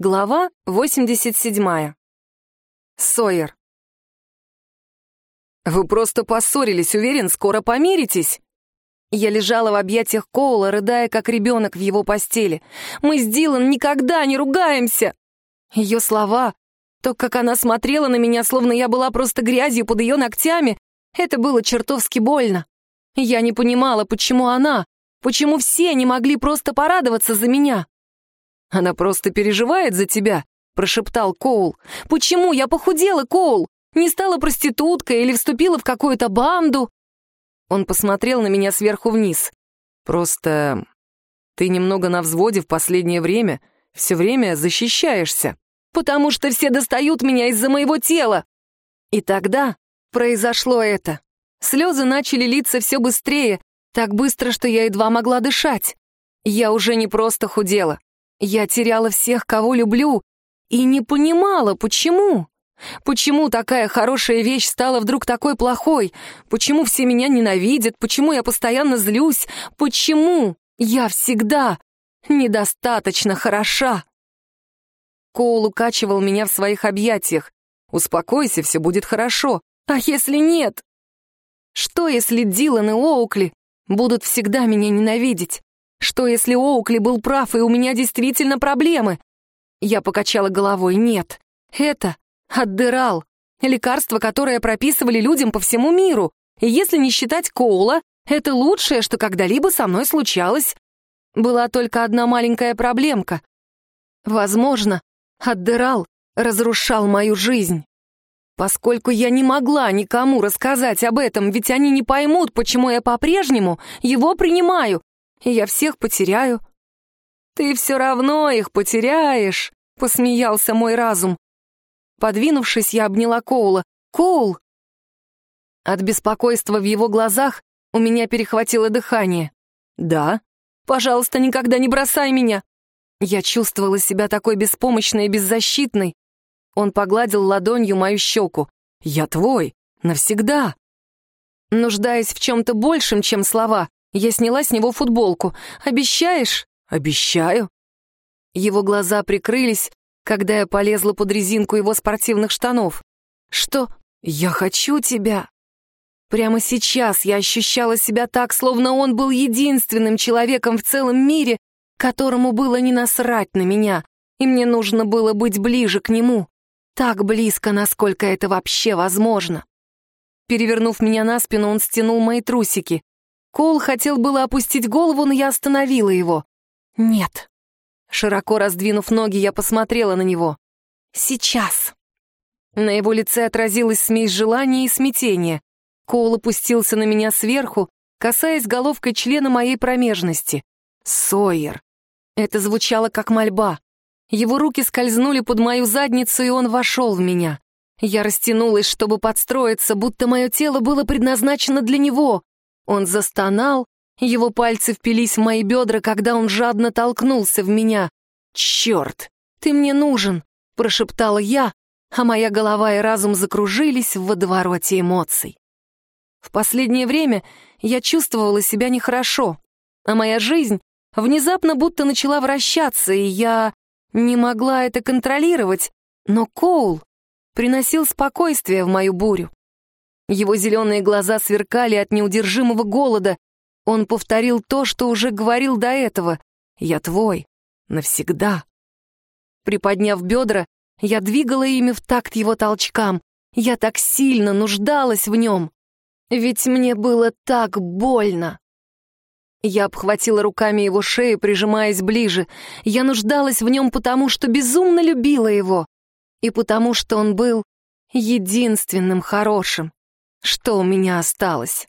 Глава 87. Сойер. «Вы просто поссорились, уверен, скоро помиритесь?» Я лежала в объятиях Коула, рыдая, как ребенок в его постели. «Мы с Дилан никогда не ругаемся!» Ее слова, то, как она смотрела на меня, словно я была просто грязью под ее ногтями, это было чертовски больно. Я не понимала, почему она, почему все не могли просто порадоваться за меня. «Она просто переживает за тебя», — прошептал Коул. «Почему я похудела, Коул? Не стала проституткой или вступила в какую-то банду?» Он посмотрел на меня сверху вниз. «Просто ты немного на взводе в последнее время, все время защищаешься, потому что все достают меня из-за моего тела». И тогда произошло это. Слезы начали литься все быстрее, так быстро, что я едва могла дышать. Я уже не просто худела. Я теряла всех, кого люблю, и не понимала, почему. Почему такая хорошая вещь стала вдруг такой плохой? Почему все меня ненавидят? Почему я постоянно злюсь? Почему я всегда недостаточно хороша? Коул укачивал меня в своих объятиях. «Успокойся, все будет хорошо. А если нет? Что, если Дилан и Оукли будут всегда меня ненавидеть? Что, если Оукли был прав, и у меня действительно проблемы? Я покачала головой. Нет, это аддерал. Лекарство, которое прописывали людям по всему миру. И если не считать Коула, это лучшее, что когда-либо со мной случалось. Была только одна маленькая проблемка. Возможно, аддерал разрушал мою жизнь. Поскольку я не могла никому рассказать об этом, ведь они не поймут, почему я по-прежнему его принимаю, и я всех потеряю». «Ты все равно их потеряешь», — посмеялся мой разум. Подвинувшись, я обняла Коула. «Коул!» От беспокойства в его глазах у меня перехватило дыхание. «Да? Пожалуйста, никогда не бросай меня!» Я чувствовала себя такой беспомощной и беззащитной. Он погладил ладонью мою щеку. «Я твой! Навсегда!» Нуждаясь в чем-то большем, чем слова, я сняла с него футболку. «Обещаешь?» «Обещаю». Его глаза прикрылись, когда я полезла под резинку его спортивных штанов. «Что? Я хочу тебя!» Прямо сейчас я ощущала себя так, словно он был единственным человеком в целом мире, которому было не насрать на меня, и мне нужно было быть ближе к нему. Так близко, насколько это вообще возможно. Перевернув меня на спину, он стянул мои трусики. Кол хотел было опустить голову, но я остановила его. «Нет». Широко раздвинув ноги, я посмотрела на него. «Сейчас». На его лице отразилась смесь желания и смятения. Коул опустился на меня сверху, касаясь головкой члена моей промежности. «Сойер». Это звучало как мольба. Его руки скользнули под мою задницу, и он вошел в меня. Я растянулась, чтобы подстроиться, будто мое тело было предназначено для него. Он застонал, его пальцы впились в мои бедра, когда он жадно толкнулся в меня. «Черт, ты мне нужен!» — прошептала я, а моя голова и разум закружились в водовороте эмоций. В последнее время я чувствовала себя нехорошо, а моя жизнь внезапно будто начала вращаться, и я не могла это контролировать, но Коул приносил спокойствие в мою бурю. Его зеленые глаза сверкали от неудержимого голода. Он повторил то, что уже говорил до этого. «Я твой. Навсегда». Приподняв бедра, я двигала ими в такт его толчкам. Я так сильно нуждалась в нем. Ведь мне было так больно. Я обхватила руками его шею, прижимаясь ближе. Я нуждалась в нем потому, что безумно любила его. И потому, что он был единственным хорошим что у меня осталось.